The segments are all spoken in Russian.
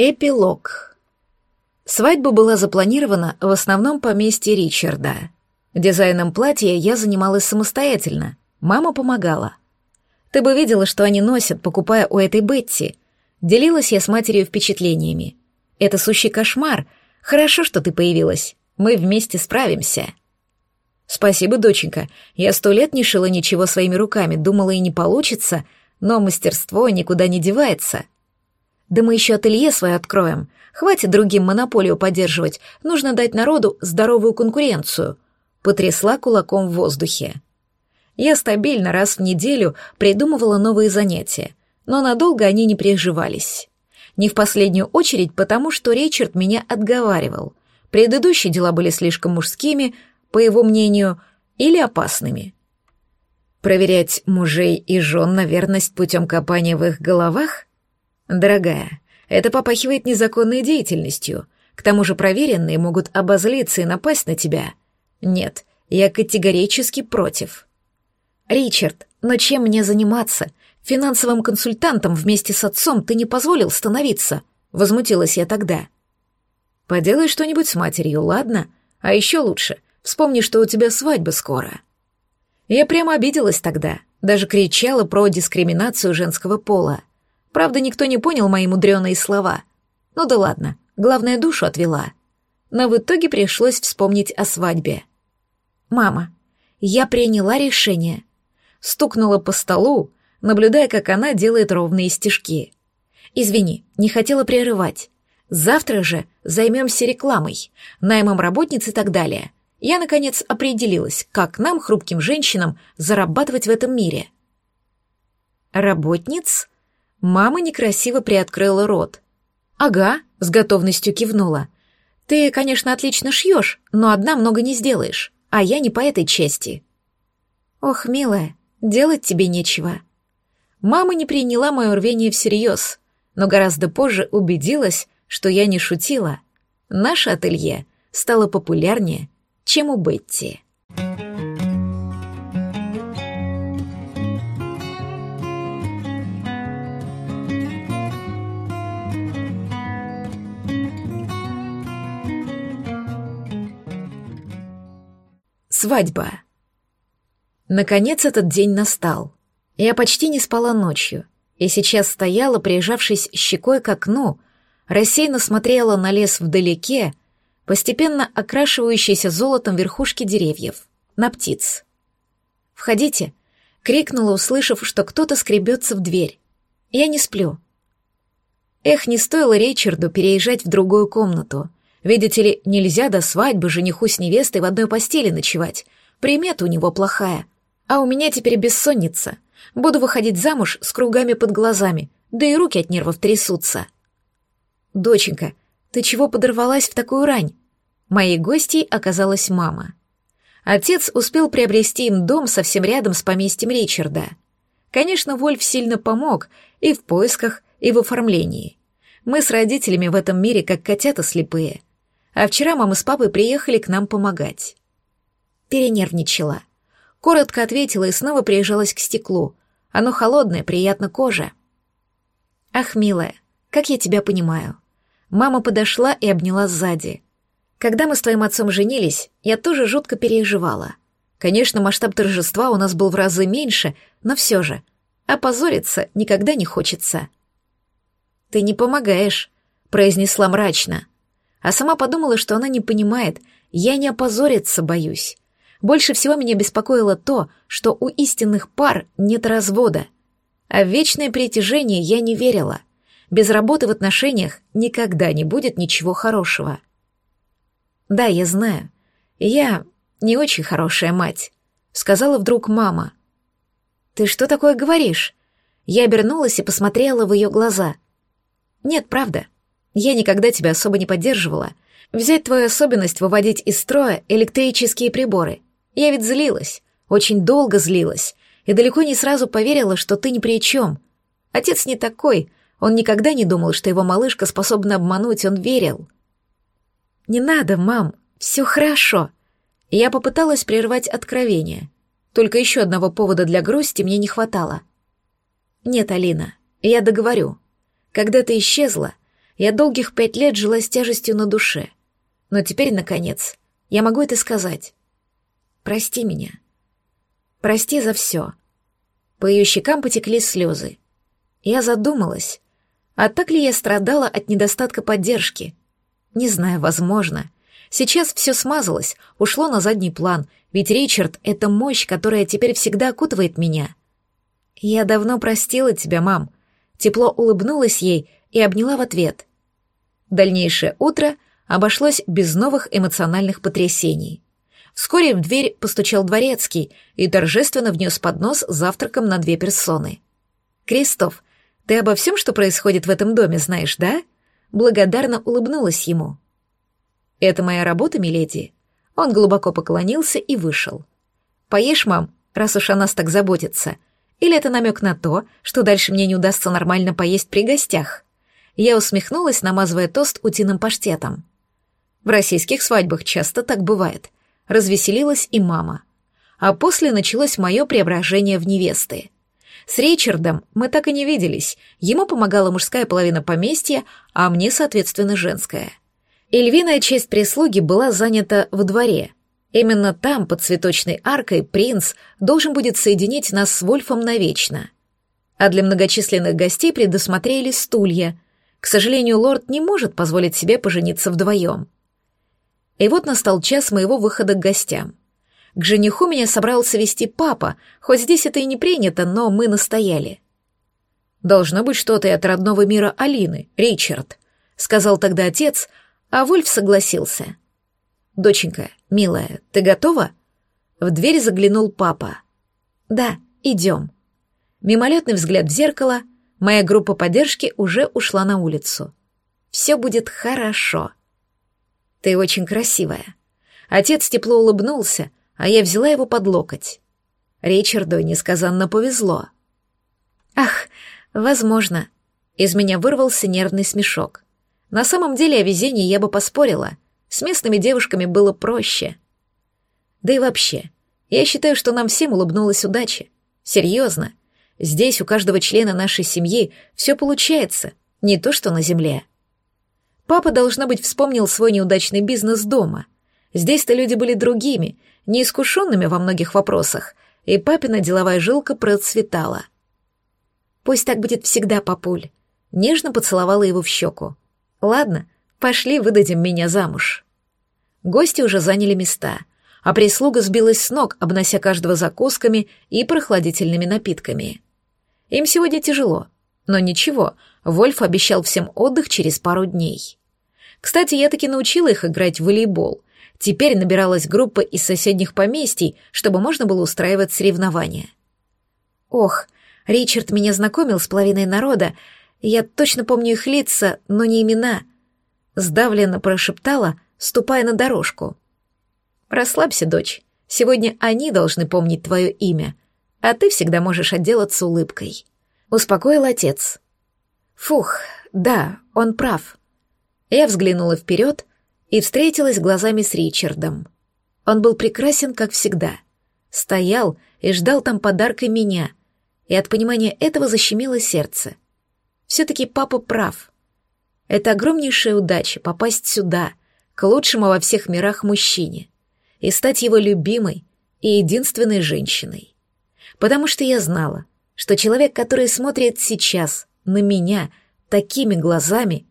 Эпилог. Свадьба была запланирована в основном поместье Ричарда. Дизайном платья я занималась самостоятельно, мама помогала. Ты бы видела, что они носят, покупая у этой Бетти. Делилась я с матерью впечатлениями. Это сущий кошмар. Хорошо, что ты появилась. Мы вместе справимся. Спасибо, доченька. Я сто лет не шила ничего своими руками, думала и не получится, но мастерство никуда не девается. Да мы еще ателье свое откроем. Хватит другим монополию поддерживать. Нужно дать народу здоровую конкуренцию. Потрясла кулаком в воздухе. Я стабильно раз в неделю придумывала новые занятия, но надолго они не приживались. Не в последнюю очередь потому, что Ричард меня отговаривал. Предыдущие дела были слишком мужскими, по его мнению, или опасными. Проверять мужей и жен на верность путем копания в их головах? «Дорогая, это попахивает незаконной деятельностью. К тому же проверенные могут обозлиться и напасть на тебя. Нет, я категорически против». «Ричард, но чем мне заниматься? Финансовым консультантом вместе с отцом ты не позволил становиться», — возмутилась я тогда. «Поделай что-нибудь с матерью, ладно? А еще лучше, вспомни, что у тебя свадьба скоро». Я прямо обиделась тогда, даже кричала про дискриминацию женского пола. Правда, никто не понял мои мудреные слова. Ну да ладно, главное, душу отвела. Но в итоге пришлось вспомнить о свадьбе. «Мама, я приняла решение». Стукнула по столу, наблюдая, как она делает ровные стежки. «Извини, не хотела прерывать. Завтра же займемся рекламой, наймом работниц и так далее. Я, наконец, определилась, как нам, хрупким женщинам, зарабатывать в этом мире». «Работниц?» Мама некрасиво приоткрыла рот. «Ага», — с готовностью кивнула. «Ты, конечно, отлично шьешь, но одна много не сделаешь, а я не по этой части». «Ох, милая, делать тебе нечего». Мама не приняла мое рвение всерьез, но гораздо позже убедилась, что я не шутила. Наше ателье стало популярнее, чем у Бетти. Свадьба. Наконец этот день настал. Я почти не спала ночью, и сейчас стояла, прижавшись щекой к окну, рассеянно смотрела на лес вдалеке, постепенно окрашивающийся золотом верхушки деревьев, на птиц. «Входите!» — крикнула, услышав, что кто-то скребется в дверь. «Я не сплю». Эх, не стоило Ричарду переезжать в другую комнату. Видите ли, нельзя до свадьбы жениху с невестой в одной постели ночевать. Примета у него плохая. А у меня теперь бессонница. Буду выходить замуж с кругами под глазами, да и руки от нервов трясутся. Доченька, ты чего подорвалась в такую рань? Моей гостьей оказалась мама. Отец успел приобрести им дом совсем рядом с поместьем Ричарда. Конечно, Вольф сильно помог и в поисках, и в оформлении. Мы с родителями в этом мире как котята слепые — а вчера мама с папой приехали к нам помогать. Перенервничала. Коротко ответила и снова приезжалась к стеклу. Оно холодное, приятно коже. Ах, милая, как я тебя понимаю. Мама подошла и обняла сзади. Когда мы с твоим отцом женились, я тоже жутко переживала. Конечно, масштаб торжества у нас был в разы меньше, но все же. Опозориться никогда не хочется. «Ты не помогаешь», — произнесла мрачно а сама подумала, что она не понимает, я не опозориться боюсь. Больше всего меня беспокоило то, что у истинных пар нет развода. А в вечное притяжение я не верила. Без работы в отношениях никогда не будет ничего хорошего. Да, я знаю. Я не очень хорошая мать, сказала вдруг мама. Ты что такое говоришь? Я обернулась и посмотрела в ее глаза. Нет, правда. Я никогда тебя особо не поддерживала. Взять твою особенность выводить из строя электрические приборы. Я ведь злилась, очень долго злилась, и далеко не сразу поверила, что ты ни при чем. Отец не такой, он никогда не думал, что его малышка способна обмануть, он верил. «Не надо, мам, все хорошо». Я попыталась прервать откровение. Только еще одного повода для грусти мне не хватало. «Нет, Алина, я договорю. Когда ты исчезла, Я долгих пять лет жила с тяжестью на душе. Но теперь, наконец, я могу это сказать. Прости меня. Прости за все. По ее щекам потекли слезы. Я задумалась, а так ли я страдала от недостатка поддержки? Не знаю, возможно. Сейчас все смазалось, ушло на задний план, ведь Ричард — это мощь, которая теперь всегда окутывает меня. Я давно простила тебя, мам. Тепло улыбнулась ей и обняла в ответ. Дальнейшее утро обошлось без новых эмоциональных потрясений. Вскоре в дверь постучал дворецкий и торжественно внес поднос завтраком на две персоны. «Кристоф, ты обо всем, что происходит в этом доме, знаешь, да?» Благодарно улыбнулась ему. «Это моя работа, миледи?» Он глубоко поклонился и вышел. «Поешь, мам, раз уж о нас так заботится. Или это намек на то, что дальше мне не удастся нормально поесть при гостях?» Я усмехнулась, намазывая тост утиным паштетом. В российских свадьбах часто так бывает. Развеселилась и мама. А после началось мое преображение в невесты. С Ричардом мы так и не виделись. Ему помогала мужская половина поместья, а мне, соответственно, женская. И львиная часть прислуги была занята в дворе. Именно там, под цветочной аркой, принц должен будет соединить нас с Вольфом навечно. А для многочисленных гостей предусмотрели стулья — к сожалению, лорд не может позволить себе пожениться вдвоем. И вот настал час моего выхода к гостям. К жениху меня собрался вести папа, хоть здесь это и не принято, но мы настояли. «Должно быть что-то от родного мира Алины, Ричард», — сказал тогда отец, а Вольф согласился. «Доченька, милая, ты готова?» В дверь заглянул папа. «Да, идем». Мимолетный взгляд в зеркало — Моя группа поддержки уже ушла на улицу. Все будет хорошо. Ты очень красивая. Отец тепло улыбнулся, а я взяла его под локоть. Ричарду несказанно повезло. Ах, возможно. Из меня вырвался нервный смешок. На самом деле о везении я бы поспорила. С местными девушками было проще. Да и вообще, я считаю, что нам всем улыбнулась удача. Серьезно. Здесь у каждого члена нашей семьи все получается, не то что на земле. Папа, должно быть, вспомнил свой неудачный бизнес дома. Здесь-то люди были другими, неискушенными во многих вопросах, и папина деловая жилка процветала. «Пусть так будет всегда, папуль», — нежно поцеловала его в щеку. «Ладно, пошли выдадим меня замуж». Гости уже заняли места, а прислуга сбилась с ног, обнося каждого закусками и прохладительными напитками. Им сегодня тяжело. Но ничего, Вольф обещал всем отдых через пару дней. Кстати, я таки научила их играть в волейбол. Теперь набиралась группа из соседних поместий, чтобы можно было устраивать соревнования. Ох, Ричард меня знакомил с половиной народа. Я точно помню их лица, но не имена. Сдавленно прошептала, ступая на дорожку. Расслабься, дочь. Сегодня они должны помнить твое имя — а ты всегда можешь отделаться улыбкой. Успокоил отец. Фух, да, он прав. Я взглянула вперед и встретилась глазами с Ричардом. Он был прекрасен, как всегда. Стоял и ждал там подарка меня, и от понимания этого защемило сердце. Все-таки папа прав. Это огромнейшая удача попасть сюда, к лучшему во всех мирах мужчине, и стать его любимой и единственной женщиной потому что я знала, что человек, который смотрит сейчас на меня такими глазами,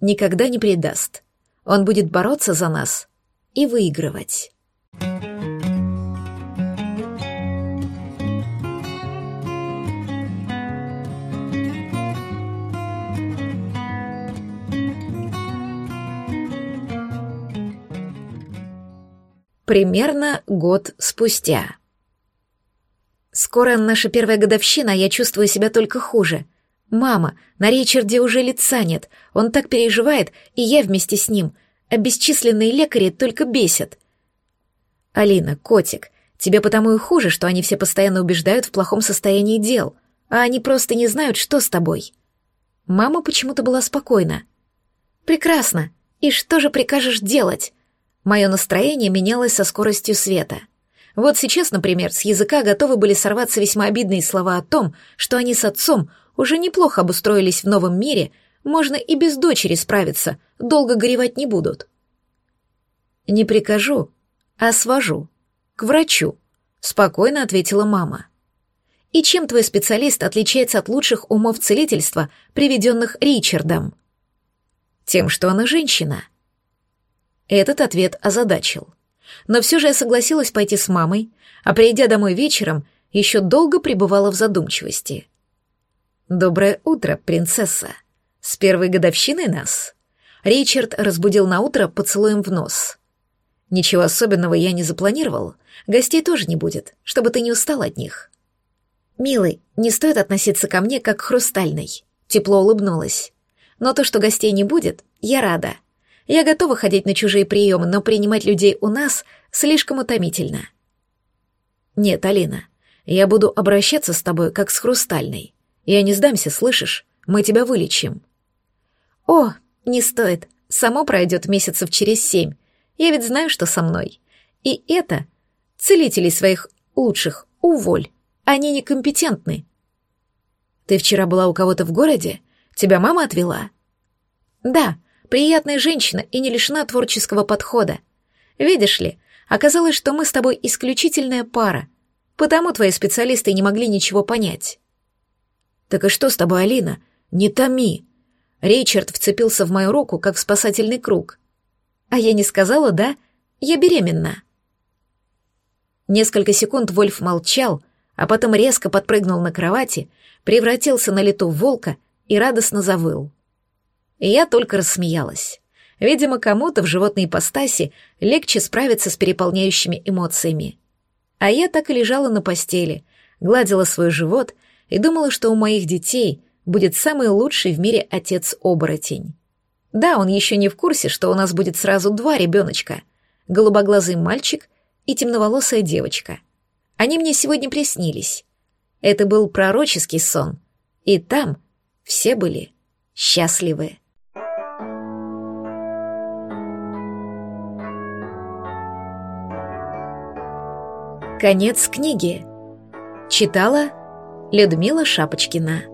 никогда не предаст. Он будет бороться за нас и выигрывать. Примерно год спустя. Скоро наша первая годовщина, а я чувствую себя только хуже. Мама, на Ричарде уже лица нет, он так переживает, и я вместе с ним. А бесчисленные лекари только бесят. Алина, котик, тебе потому и хуже, что они все постоянно убеждают в плохом состоянии дел, а они просто не знают, что с тобой. Мама почему-то была спокойна. Прекрасно. И что же прикажешь делать? Мое настроение менялось со скоростью света — вот сейчас, например, с языка готовы были сорваться весьма обидные слова о том, что они с отцом уже неплохо обустроились в новом мире, Можно и без дочери справиться, долго горевать не будут. Не прикажу, а свожу. К врачу, спокойно ответила мама. И чем твой специалист отличается от лучших умов целительства, приведенных Ричардом? Тем, что она женщина. Этот ответ озадачил. Но все же я согласилась пойти с мамой, а придя домой вечером, еще долго пребывала в задумчивости. «Доброе утро, принцесса. С первой годовщиной нас?» Ричард разбудил на утро поцелуем в нос. «Ничего особенного я не запланировал. Гостей тоже не будет, чтобы ты не устал от них». «Милый, не стоит относиться ко мне как к хрустальной», — тепло улыбнулась. «Но то, что гостей не будет, я рада. Я готова ходить на чужие приемы, но принимать людей у нас слишком утомительно». «Нет, Алина, я буду обращаться с тобой как с хрустальной. Я не сдамся, слышишь? Мы тебя вылечим». «О, не стоит. Само пройдет месяцев через семь. Я ведь знаю, что со мной. И это... Целителей своих лучших уволь. Они некомпетентны». «Ты вчера была у кого-то в городе? Тебя мама отвела?» «Да, приятная женщина и не лишена творческого подхода. Видишь ли, оказалось, что мы с тобой исключительная пара, потому твои специалисты не могли ничего понять». «Так и что с тобой, Алина? Не томи!» Ричард вцепился в мою руку, как в спасательный круг. «А я не сказала, да? Я беременна». Несколько секунд Вольф молчал, а потом резко подпрыгнул на кровати, превратился на лету в волка и радостно завыл. И я только рассмеялась. Видимо, кому-то в животной ипостаси легче справиться с переполняющими эмоциями. А я так и лежала на постели, гладила свой живот и думала, что у моих детей будет самый лучший в мире отец-оборотень. Да, он еще не в курсе, что у нас будет сразу два ребеночка — голубоглазый мальчик и темноволосая девочка — они мне сегодня приснились. Это был пророческий сон, и там все были счастливы. Конец книги. Читала Людмила Шапочкина.